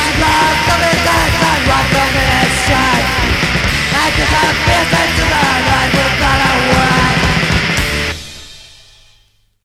Black Lives